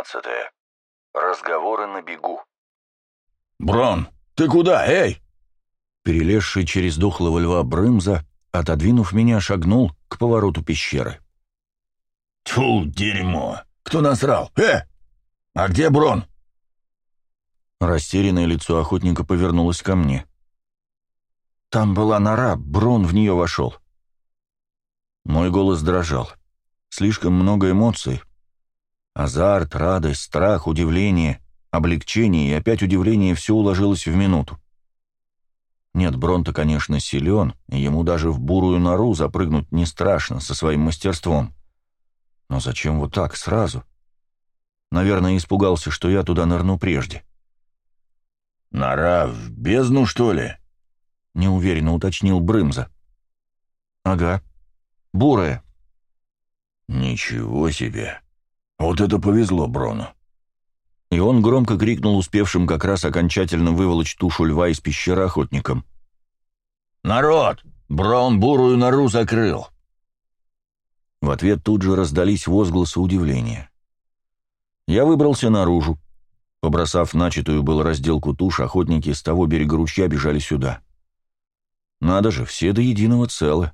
12. Разговоры на бегу. «Брон, ты куда, эй?» Перелезший через дохлого льва Брымза, отодвинув меня, шагнул к повороту пещеры. Тьфу, дерьмо! Кто насрал? Э! А где Брон?» Растерянное лицо охотника повернулось ко мне. «Там была нора, Брон в нее вошел». Мой голос дрожал. Слишком много эмоций. Азарт, радость, страх, удивление, облегчение и опять удивление все уложилось в минуту. Нет, Бронто, конечно, силен, и ему даже в бурую нору запрыгнуть не страшно со своим мастерством. Но зачем вот так, сразу? Наверное, испугался, что я туда нырну прежде. «Нора в бездну, что ли?» — неуверенно уточнил Брымза. «Ага. Бурая». «Ничего себе! Вот это повезло Брону!» И он громко крикнул успевшим как раз окончательно выволочь тушу льва из пещеры охотникам. «Народ! Брон бурую нору закрыл!» В ответ тут же раздались возгласы удивления. Я выбрался наружу. Побросав начатую был разделку туш, охотники с того берега ручья бежали сюда. Надо же, все до единого целы.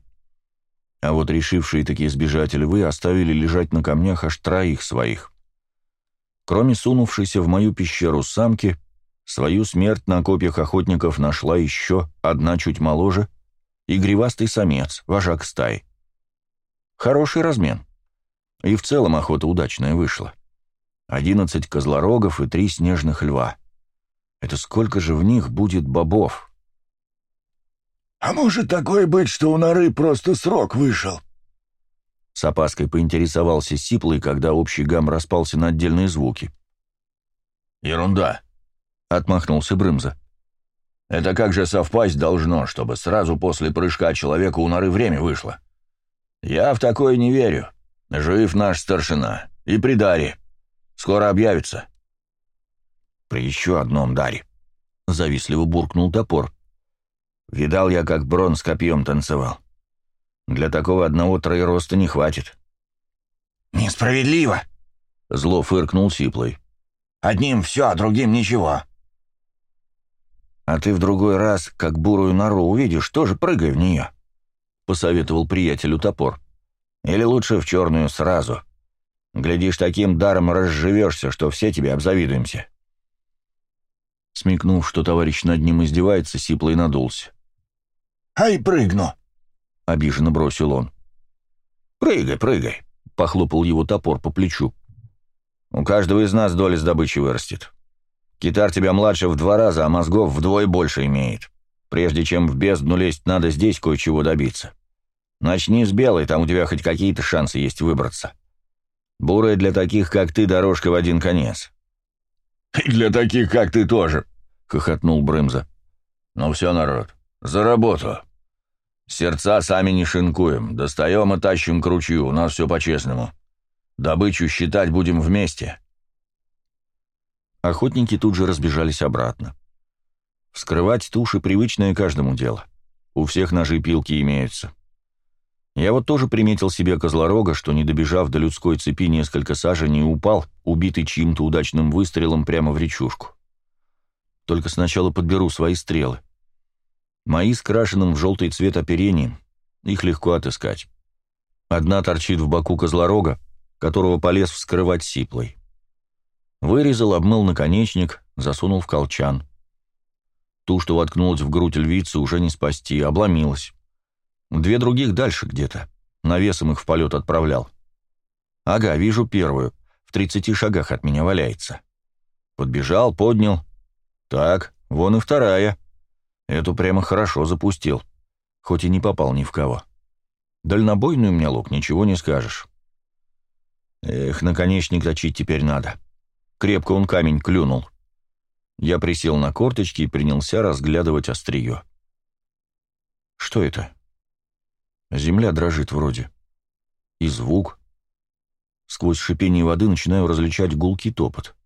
А вот решившие такие сбежать львы оставили лежать на камнях аж троих своих. Кроме сунувшейся в мою пещеру самки, свою смерть на копьях охотников нашла еще одна чуть моложе и гривастый самец, вожак стаи. Хороший размен. И в целом охота удачная вышла. Одиннадцать козлорогов и три снежных льва. Это сколько же в них будет бобов? «А может такое быть, что у норы просто срок вышел?» С опаской поинтересовался Сиплый, когда общий гам распался на отдельные звуки. «Ерунда», — отмахнулся Брымза. «Это как же совпасть должно, чтобы сразу после прыжка человека у норы время вышло? Я в такое не верю. Жив наш старшина. И при даре. Скоро объявится». «При еще одном даре», — завистливо буркнул топор. «Видал я, как Брон с копьем танцевал. Для такого одного троероста не хватит. «Несправедливо!» — зло фыркнул Сиплый. «Одним все, а другим ничего». «А ты в другой раз, как бурую нору увидишь, тоже прыгай в нее», — посоветовал приятелю топор. «Или лучше в черную сразу. Глядишь, таким даром разживешься, что все тебе обзавидуемся». Смекнув, что товарищ над ним издевается, Сиплый надулся. «Ай, прыгну!» — обиженно бросил он. «Прыгай, прыгай», — похлопал его топор по плечу. «У каждого из нас доля с добычей вырастет. Китар тебя младше в два раза, а мозгов вдвое больше имеет. Прежде чем в бездну лезть, надо здесь кое-чего добиться. Начни с белой, там у тебя хоть какие-то шансы есть выбраться. Бурая для таких, как ты, дорожка в один конец». «И для таких, как ты, тоже», — хохотнул Брымза. «Ну все, народ, за работу». Сердца сами не шинкуем, достаем и тащим к ручью, у нас все по-честному. Добычу считать будем вместе». Охотники тут же разбежались обратно. Вскрывать туши — привычное каждому дело. У всех ножи-пилки имеются. Я вот тоже приметил себе козлорога, что, не добежав до людской цепи несколько саженей, упал, убитый чьим-то удачным выстрелом прямо в речушку. Только сначала подберу свои стрелы. Мои с в желтый цвет оперением. Их легко отыскать. Одна торчит в боку козлорога, которого полез вскрывать сиплой. Вырезал, обмыл наконечник, засунул в колчан. Ту, что воткнулась в грудь львицы, уже не спасти, обломилась. Две других дальше где-то. Навесом их в полет отправлял. Ага, вижу первую. В тридцати шагах от меня валяется. Подбежал, поднял. Так, вон и вторая. Эту прямо хорошо запустил, хоть и не попал ни в кого. Дальнобойный у меня лук, ничего не скажешь. Эх, наконечник точить теперь надо. Крепко он камень клюнул. Я присел на корточки и принялся разглядывать острие. Что это? Земля дрожит вроде. И звук. Сквозь шипение воды начинаю различать гулкий топот.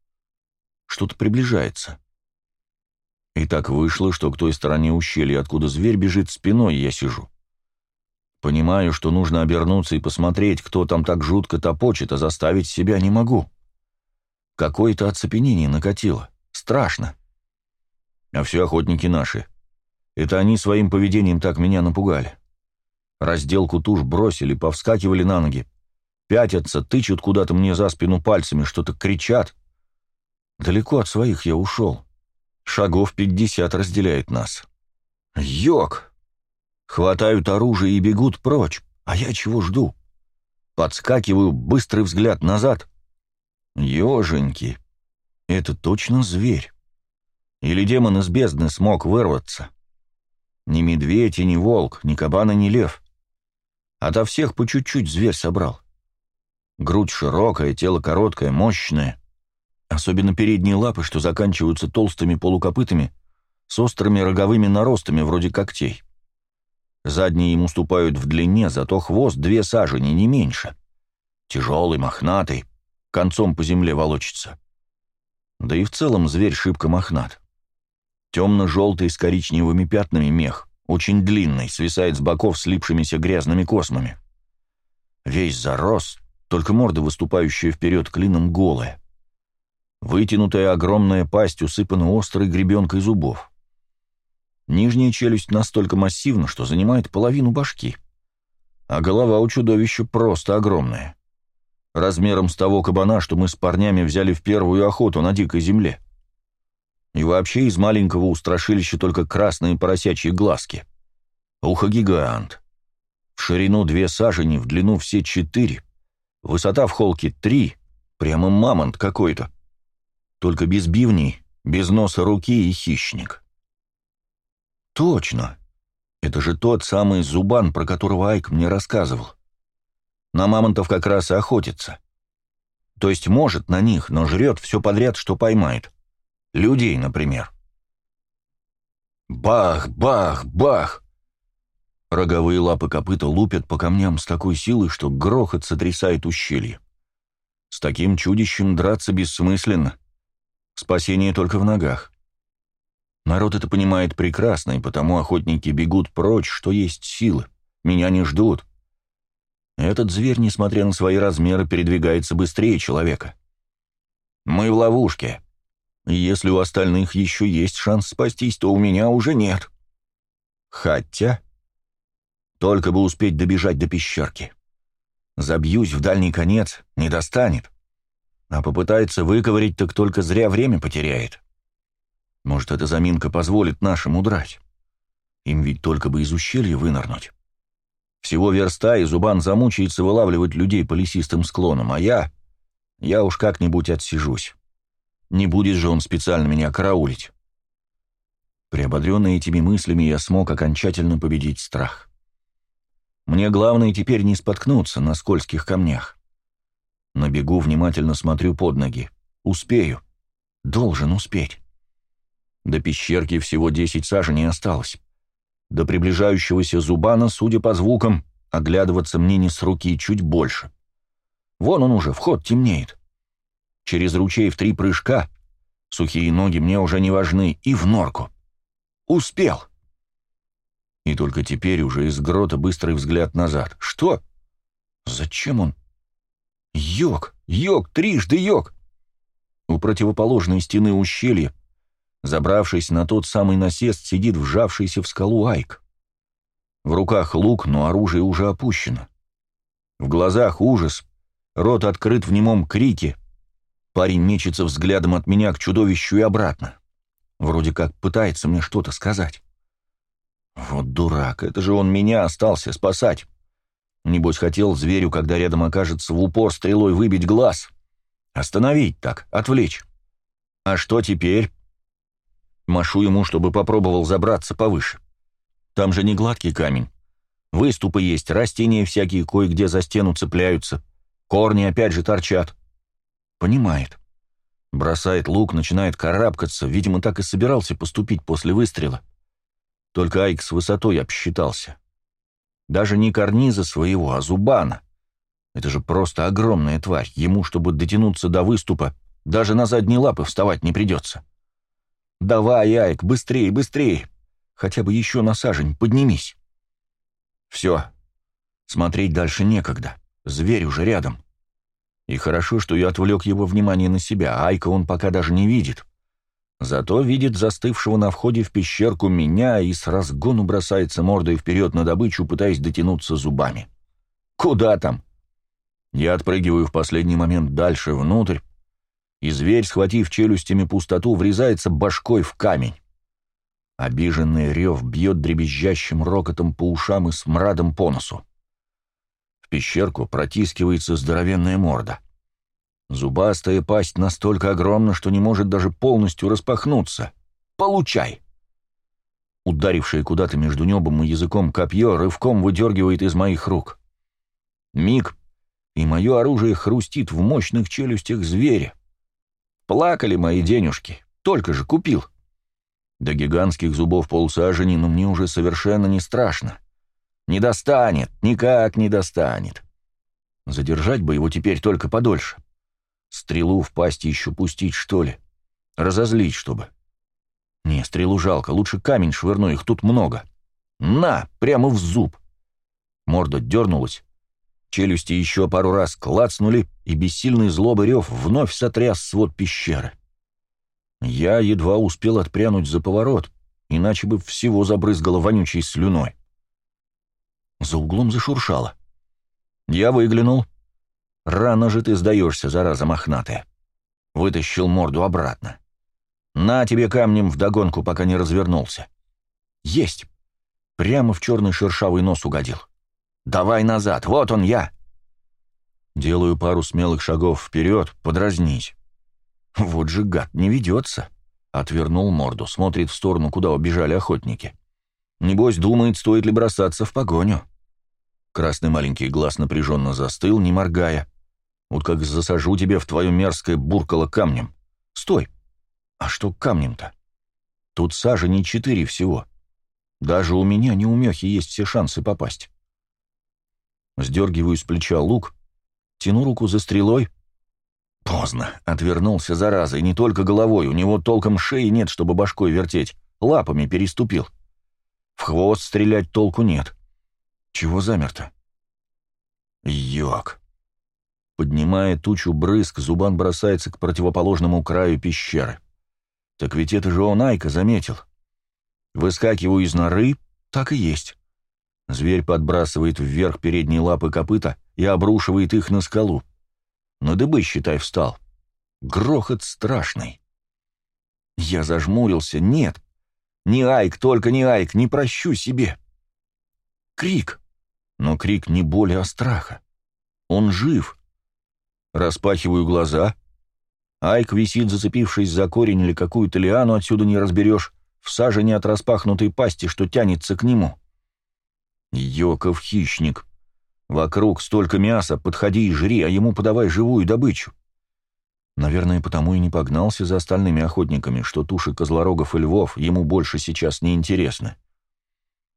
Что-то приближается. И так вышло, что к той стороне ущелья, откуда зверь бежит спиной, я сижу. Понимаю, что нужно обернуться и посмотреть, кто там так жутко топочет, а заставить себя не могу. Какое-то оцепенение накатило. Страшно. А все охотники наши. Это они своим поведением так меня напугали. Разделку туш бросили, повскакивали на ноги. Пятятся, тычут куда-то мне за спину пальцами, что-то кричат. Далеко от своих я ушел. Шагов пятьдесят разделяет нас. Йок! Хватают оружие и бегут прочь. А я чего жду? Подскакиваю, быстрый взгляд назад. Еженьки, это точно зверь. Или демон из бездны смог вырваться. Ни медведь ни волк, ни кабан и ни лев. Ото всех по чуть-чуть зверь собрал. Грудь широкая, тело короткое, мощное. Особенно передние лапы, что заканчиваются толстыми полукопытами с острыми роговыми наростами вроде когтей. Задние им уступают в длине, зато хвост две сажени, не меньше. Тяжелый, мохнатый, концом по земле волочится. Да и в целом зверь шибко мохнат. Темно-желтый с коричневыми пятнами мех, очень длинный, свисает с боков слипшимися грязными космами. Весь зарос, только морда, выступающая вперед клином, голая. Вытянутая огромная пасть усыпана острой гребенкой зубов. Нижняя челюсть настолько массивна, что занимает половину башки. А голова у чудовища просто огромная. Размером с того кабана, что мы с парнями взяли в первую охоту на дикой земле. И вообще из маленького устрашилища только красные поросячьи глазки. Ухо-гигант. В ширину две сажени, в длину все четыре. Высота в холке три. Прямо мамонт какой-то. Только без бивней, без носа руки и хищник. Точно. Это же тот самый зубан, про которого Айк мне рассказывал. На мамонтов как раз и охотится. То есть может на них, но жрет все подряд, что поймает. Людей, например. Бах, бах, бах! Роговые лапы копыта лупят по камням с такой силой, что грохот сотрясает ущелье. С таким чудищем драться бессмысленно. Спасение только в ногах. Народ это понимает прекрасно, и потому охотники бегут прочь, что есть силы. Меня не ждут. Этот зверь, несмотря на свои размеры, передвигается быстрее человека. Мы в ловушке. И если у остальных еще есть шанс спастись, то у меня уже нет. Хотя... Только бы успеть добежать до пещерки. Забьюсь в дальний конец, не достанет. А попытается выковырить, так только зря время потеряет. Может, эта заминка позволит нашим удрать. Им ведь только бы из ущелья вынырнуть. Всего верста, и Зубан замучается вылавливать людей по лесистым склонам, а я... Я уж как-нибудь отсижусь. Не будет же он специально меня караулить. Приободренный этими мыслями, я смог окончательно победить страх. Мне главное теперь не споткнуться на скользких камнях. На бегу внимательно смотрю под ноги. Успею. Должен успеть. До пещерки всего десять саженей осталось. До приближающегося зубана, судя по звукам, оглядываться мне не с руки чуть больше. Вон он уже, вход темнеет. Через ручей в три прыжка. Сухие ноги мне уже не важны. И в норку. Успел. И только теперь уже из грота быстрый взгляд назад. Что? Зачем он? Йог, йог, трижды йог. У противоположной стены ущелья, забравшись на тот самый насест, сидит вжавшийся в скалу Айк. В руках лук, но оружие уже опущено. В глазах ужас, рот открыт в немом крике, Парень мечется взглядом от меня к чудовищу и обратно. Вроде как пытается мне что-то сказать. Вот дурак, это же он меня остался спасать. Небось, хотел зверю, когда рядом окажется, в упор стрелой выбить глаз. Остановить так, отвлечь. А что теперь? Машу ему, чтобы попробовал забраться повыше. Там же не гладкий камень. Выступы есть, растения всякие кое-где за стену цепляются. Корни опять же торчат. Понимает. Бросает лук, начинает карабкаться, видимо, так и собирался поступить после выстрела. Только Айк с высотой обсчитался. Даже не карниза своего, а зубана. Это же просто огромная тварь. Ему, чтобы дотянуться до выступа, даже на задние лапы вставать не придется. «Давай, Айк, быстрее, быстрее! Хотя бы еще на сажень, поднимись!» «Все. Смотреть дальше некогда. Зверь уже рядом. И хорошо, что я отвлек его внимание на себя, Айка он пока даже не видит. Зато видит застывшего на входе в пещерку меня и с разгону бросается мордой вперед на добычу, пытаясь дотянуться зубами. Куда там? Я отпрыгиваю в последний момент дальше, внутрь, и зверь, схватив челюстями пустоту, врезается башкой в камень. Обиженный рев бьет дребезжащим рокотом по ушам и смрадом по носу. В пещерку протискивается здоровенная морда — Зубастая пасть настолько огромна, что не может даже полностью распахнуться. Получай! Ударившее куда-то между небом и языком копье рывком выдергивает из моих рук. Миг, и мое оружие хрустит в мощных челюстях зверя. Плакали мои денежки, только же купил. До гигантских зубов полсажени, но мне уже совершенно не страшно. Не достанет, никак не достанет. Задержать бы его теперь только подольше. — Стрелу в пасти еще пустить, что ли? Разозлить, чтобы. Не, стрелу жалко, лучше камень швырну, их тут много. На, прямо в зуб. Морда дернулась, челюсти еще пару раз клацнули, и бессильный злобый рев вновь сотряс свод пещеры. Я едва успел отпрянуть за поворот, иначе бы всего забрызгало вонючей слюной. За углом зашуршало. Я выглянул — Рано же ты сдаешься, зараза мохнатая. Вытащил морду обратно. На тебе камнем вдогонку, пока не развернулся. Есть. Прямо в черный шершавый нос угодил. Давай назад, вот он я. Делаю пару смелых шагов вперед, подразнить. Вот же гад, не ведется. Отвернул морду, смотрит в сторону, куда убежали охотники. Небось, думает, стоит ли бросаться в погоню. Красный маленький глаз напряженно застыл, не моргая. Вот как засажу тебе в твое мерзкое буркало камнем. Стой! А что камнем-то? Тут сажа не четыре всего. Даже у меня не у Мехи есть все шансы попасть. Сдергиваю с плеча лук, тяну руку за стрелой. Поздно. Отвернулся, зараза, и не только головой, у него толком шеи нет, чтобы башкой вертеть. Лапами переступил. В хвост стрелять толку нет. Чего замерто? Йок. Поднимая тучу брызг, Зубан бросается к противоположному краю пещеры. Так ведь это же он Айка заметил. Выскакиваю из норы, так и есть. Зверь подбрасывает вверх передние лапы копыта и обрушивает их на скалу. На дыбы, считай, встал. Грохот страшный. Я зажмурился. Нет. Не Айк, только не Айк, не прощу себе. Крик. Но крик не боли, а страха. Он жив. Распахиваю глаза. Айк висит, зацепившись за корень или какую-то лиану, отсюда не разберешь, в сажене от распахнутой пасти, что тянется к нему. Йоков хищник. Вокруг столько мяса, подходи и жри, а ему подавай живую добычу. Наверное, потому и не погнался за остальными охотниками, что туши козлорогов и львов ему больше сейчас не интересны.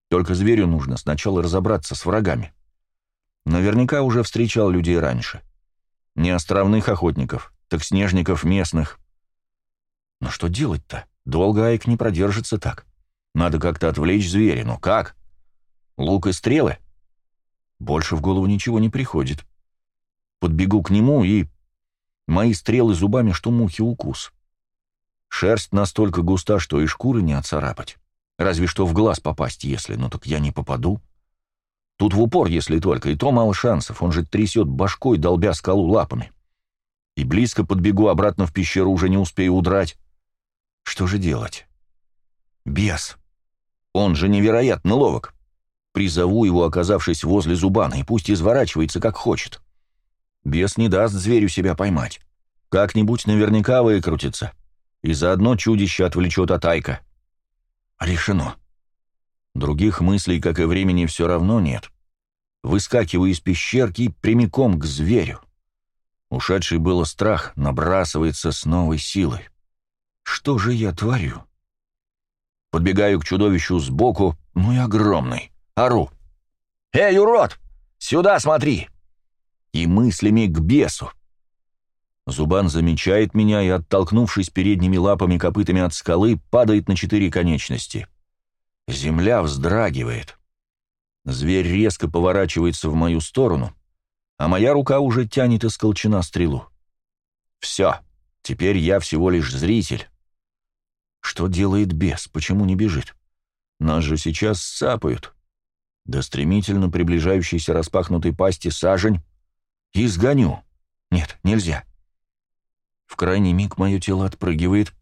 Только зверю нужно сначала разобраться с врагами. Наверняка уже встречал людей раньше. Не островных охотников, так снежников местных. Но что делать-то? Долго Айк не продержится так. Надо как-то отвлечь зверя, но как? Лук и стрелы? Больше в голову ничего не приходит. Подбегу к нему и... Мои стрелы зубами, что мухи укус. Шерсть настолько густа, что и шкуры не отцарапать. Разве что в глаз попасть, если, но так я не попаду. Тут в упор, если только, и то мало шансов, он же трясет башкой, долбя скалу лапами. И близко подбегу обратно в пещеру, уже не успею удрать. Что же делать? Бес. Он же невероятно ловок. Призову его, оказавшись возле зубана, и пусть изворачивается, как хочет. Бес не даст зверю себя поймать. Как-нибудь наверняка выкрутится. И заодно чудище отвлечет от Айка. Решено. Других мыслей, как и времени, все равно нет. Выскакиваю из пещерки прямиком к зверю. Ушедший было страх набрасывается с новой силой. Что же я творю? Подбегаю к чудовищу сбоку, ну и огромный. Ору. «Эй, урод! Сюда смотри!» И мыслями к бесу. Зубан замечает меня и, оттолкнувшись передними лапами-копытами от скалы, падает на четыре конечности. Земля вздрагивает. Зверь резко поворачивается в мою сторону, а моя рука уже тянет из колчана стрелу. Все, теперь я всего лишь зритель. Что делает бес? Почему не бежит? Нас же сейчас сапают. До стремительно приближающейся распахнутой пасти сажень изгоню. Нет, нельзя. В крайний миг мое тело отпрыгивает.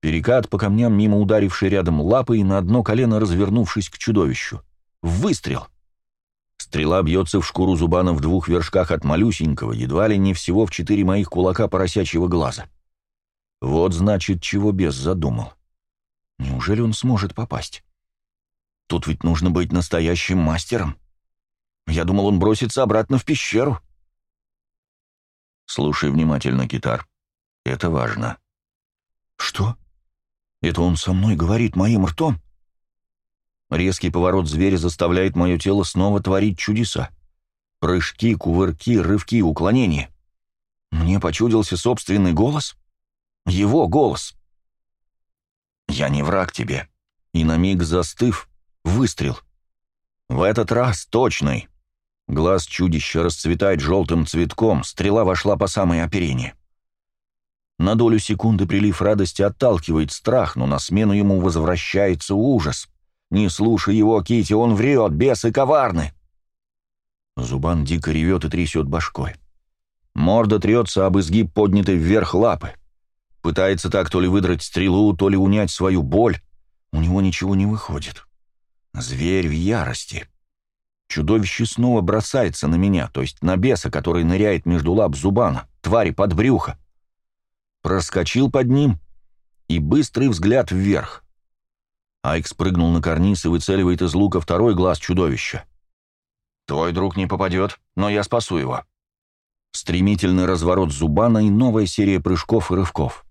Перекат по камням, мимо ударившей рядом лапы и на одно колено развернувшись к чудовищу. Выстрел. Стрела бьется в шкуру зубана в двух вершках от малюсенького, едва ли не всего в четыре моих кулака поросячьего глаза. Вот значит, чего бес задумал. Неужели он сможет попасть? Тут ведь нужно быть настоящим мастером. Я думал, он бросится обратно в пещеру. Слушай внимательно, Китар. Это важно. Что? Это он со мной говорит моим ртом? Резкий поворот зверя заставляет мое тело снова творить чудеса. Прыжки, кувырки, рывки, уклонения. Мне почудился собственный голос? Его голос. «Я не враг тебе». И на миг застыв, выстрел. В этот раз точный. Глаз чудища расцветает желтым цветком, стрела вошла по самое оперение. На долю секунды прилив радости отталкивает страх, но на смену ему возвращается ужас. Не слушай его, Кити, он врет, бесы коварны. Зубан дико ревет и трясет башкой. Морда трется об изгиб поднятой вверх лапы. Пытается так то ли выдрать стрелу, то ли унять свою боль. У него ничего не выходит. Зверь в ярости. Чудовище снова бросается на меня, то есть на беса, который ныряет между лап зубана, твари под брюхо. Проскочил под ним, и быстрый взгляд вверх. Айк спрыгнул на карниз и выцеливает из лука второй глаз чудовища. «Твой друг не попадет, но я спасу его». Стремительный разворот Зубана и новая серия прыжков и рывков.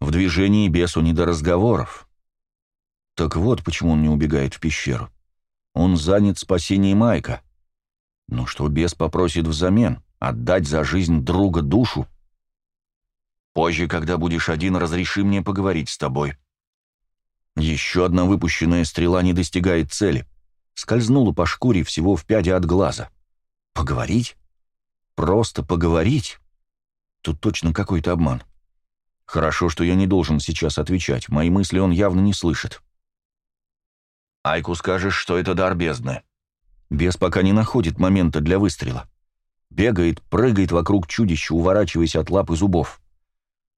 В движении бесу не до разговоров. Так вот, почему он не убегает в пещеру. Он занят спасением Майка. Ну что бес попросит взамен? Отдать за жизнь друга душу? Позже, когда будешь один, разреши мне поговорить с тобой. Еще одна выпущенная стрела не достигает цели. Скользнула по шкуре всего в пяде от глаза. Поговорить? Просто поговорить? Тут точно какой-то обман. Хорошо, что я не должен сейчас отвечать. Мои мысли он явно не слышит. Айку скажешь, что это дар бездны. Бес пока не находит момента для выстрела. Бегает, прыгает вокруг чудища, уворачиваясь от лап и зубов.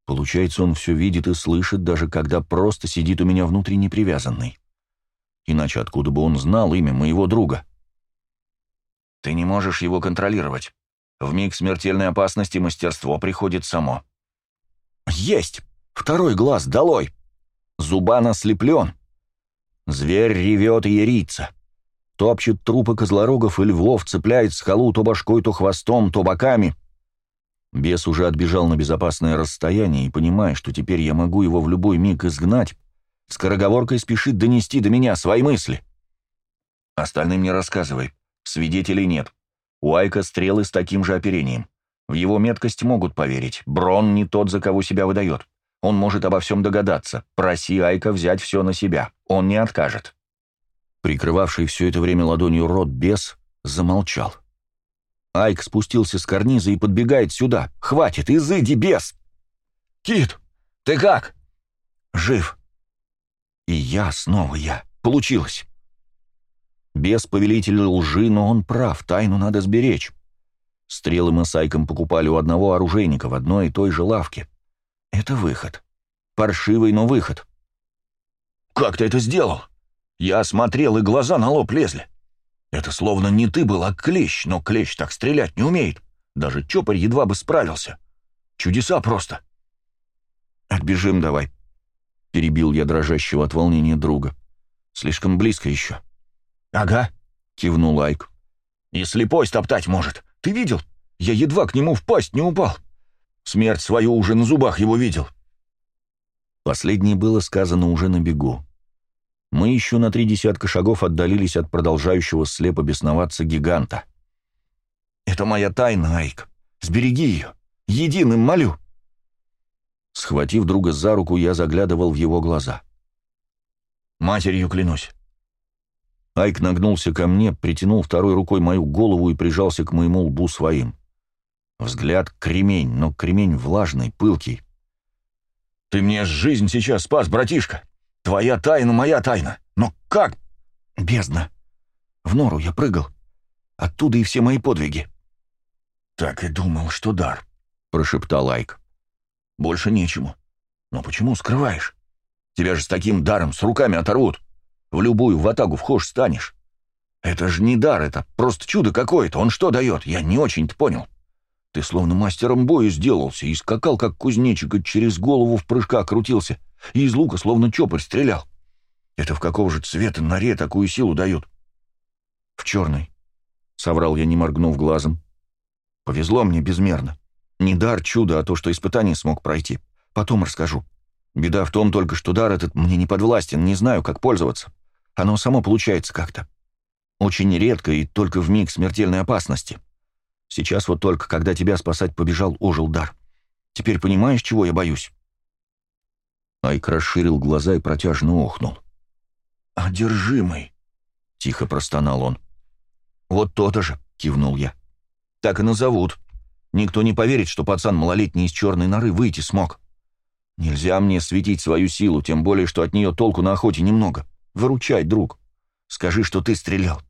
Получается, он все видит и слышит, даже когда просто сидит у меня внутренне привязанный. Иначе откуда бы он знал имя моего друга? Ты не можешь его контролировать. В миг смертельной опасности мастерство приходит само. Есть! Второй глаз долой! Зубан ослеплен. Зверь ревет и ерится. Топчет трупы козлорогов и львов, цепляет скалу то башкой, то хвостом, то боками. Бес уже отбежал на безопасное расстояние и, понимая, что теперь я могу его в любой миг изгнать, скороговоркой спешит донести до меня свои мысли. Остальным не рассказывай. Свидетелей нет. У Айка стрелы с таким же оперением. В его меткость могут поверить. Брон не тот, за кого себя выдает. Он может обо всем догадаться. Проси Айка взять все на себя. Он не откажет. Прикрывавший все это время ладонью рот бес замолчал. Айк спустился с карниза и подбегает сюда. «Хватит, изыди, бес!» «Кит, ты как?» «Жив». И я, снова я. Получилось. Бес повелитель лжи, но он прав, тайну надо сберечь. Стрелы мы с Айком покупали у одного оружейника в одной и той же лавке. Это выход. Паршивый, но выход. «Как ты это сделал?» Я смотрел, и глаза на лоб лезли. Это словно не ты был, а клещ, но клещ так стрелять не умеет. Даже чопарь едва бы справился. Чудеса просто. «Отбежим давай», — перебил я дрожащего от волнения друга. «Слишком близко еще». «Ага», — кивнул Айк. «И слепой стоптать может. Ты видел? Я едва к нему в пасть не упал. Смерть свою уже на зубах его видел». Последнее было сказано уже на бегу мы еще на три десятка шагов отдалились от продолжающего слепо бесноваться гиганта. «Это моя тайна, Айк. Сбереги ее. Единым молю». Схватив друга за руку, я заглядывал в его глаза. «Матерью клянусь». Айк нагнулся ко мне, притянул второй рукой мою голову и прижался к моему лбу своим. Взгляд кремень, но кремень влажный, пылкий. «Ты мне жизнь сейчас спас, братишка! Твоя тайна, моя тайна! Но как?» «Бездна! В нору я прыгал. Оттуда и все мои подвиги». «Так и думал, что дар», — прошептал Айк. «Больше нечему. Но почему скрываешь? Тебя же с таким даром с руками оторвут. В любую ватагу вхож станешь. Это же не дар, это просто чудо какое-то. Он что дает? Я не очень-то понял. Ты словно мастером боя сделался и скакал, как кузнечик, и через голову в прыжка крутился, и из лука словно чопорь стрелял. Это в какого же цвета норе такую силу дают? В черный, — соврал я, не моргнув глазом. Повезло мне безмерно. Не дар чудо, а то, что испытание смог пройти. Потом расскажу. Беда в том только, что дар этот мне не подвластен, не знаю, как пользоваться. Оно само получается как-то. Очень редко и только в миг смертельной опасности. Сейчас вот только, когда тебя спасать побежал, ожил дар. Теперь понимаешь, чего я боюсь?» Айк расширил глаза и протяжно охнул. «Одержимый!» — тихо простонал он. «Вот то-то же!» — кивнул я. «Так и назовут. Никто не поверит, что пацан малолетний из черной норы выйти смог. Нельзя мне светить свою силу, тем более, что от нее толку на охоте немного. Выручай, друг. Скажи, что ты стрелял.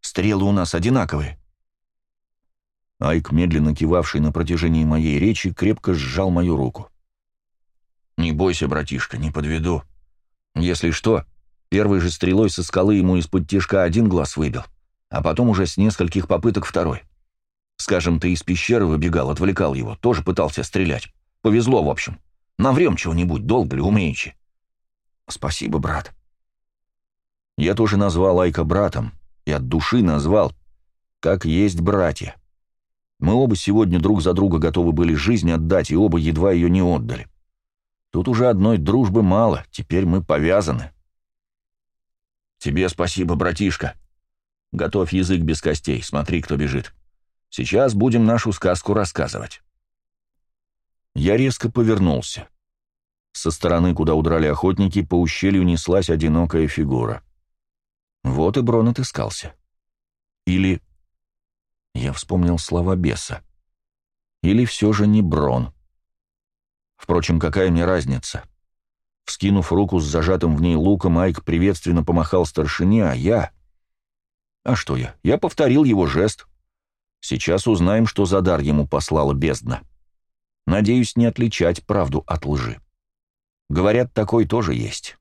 Стрелы у нас одинаковые». Айк, медленно кивавший на протяжении моей речи, крепко сжал мою руку. «Не бойся, братишка, не подведу. Если что, первой же стрелой со скалы ему из-под тишка один глаз выбил, а потом уже с нескольких попыток второй. Скажем, ты из пещеры выбегал, отвлекал его, тоже пытался стрелять. Повезло, в общем. Наврем чего-нибудь, долго ли, умеючи. Спасибо, брат. Я тоже назвал Айка братом, и от души назвал, как есть братья. Мы оба сегодня друг за друга готовы были жизнь отдать, и оба едва ее не отдали. Тут уже одной дружбы мало, теперь мы повязаны. Тебе спасибо, братишка. Готовь язык без костей, смотри, кто бежит. Сейчас будем нашу сказку рассказывать. Я резко повернулся. Со стороны, куда удрали охотники, по ущелью неслась одинокая фигура. Вот и Брон отыскался. Или я вспомнил слова беса. Или все же не Брон. Впрочем, какая мне разница? Вскинув руку с зажатым в ней луком, Майк приветственно помахал старшине, а я... А что я? Я повторил его жест. Сейчас узнаем, что за дар ему послала бездна. Надеюсь, не отличать правду от лжи. Говорят, такой тоже есть.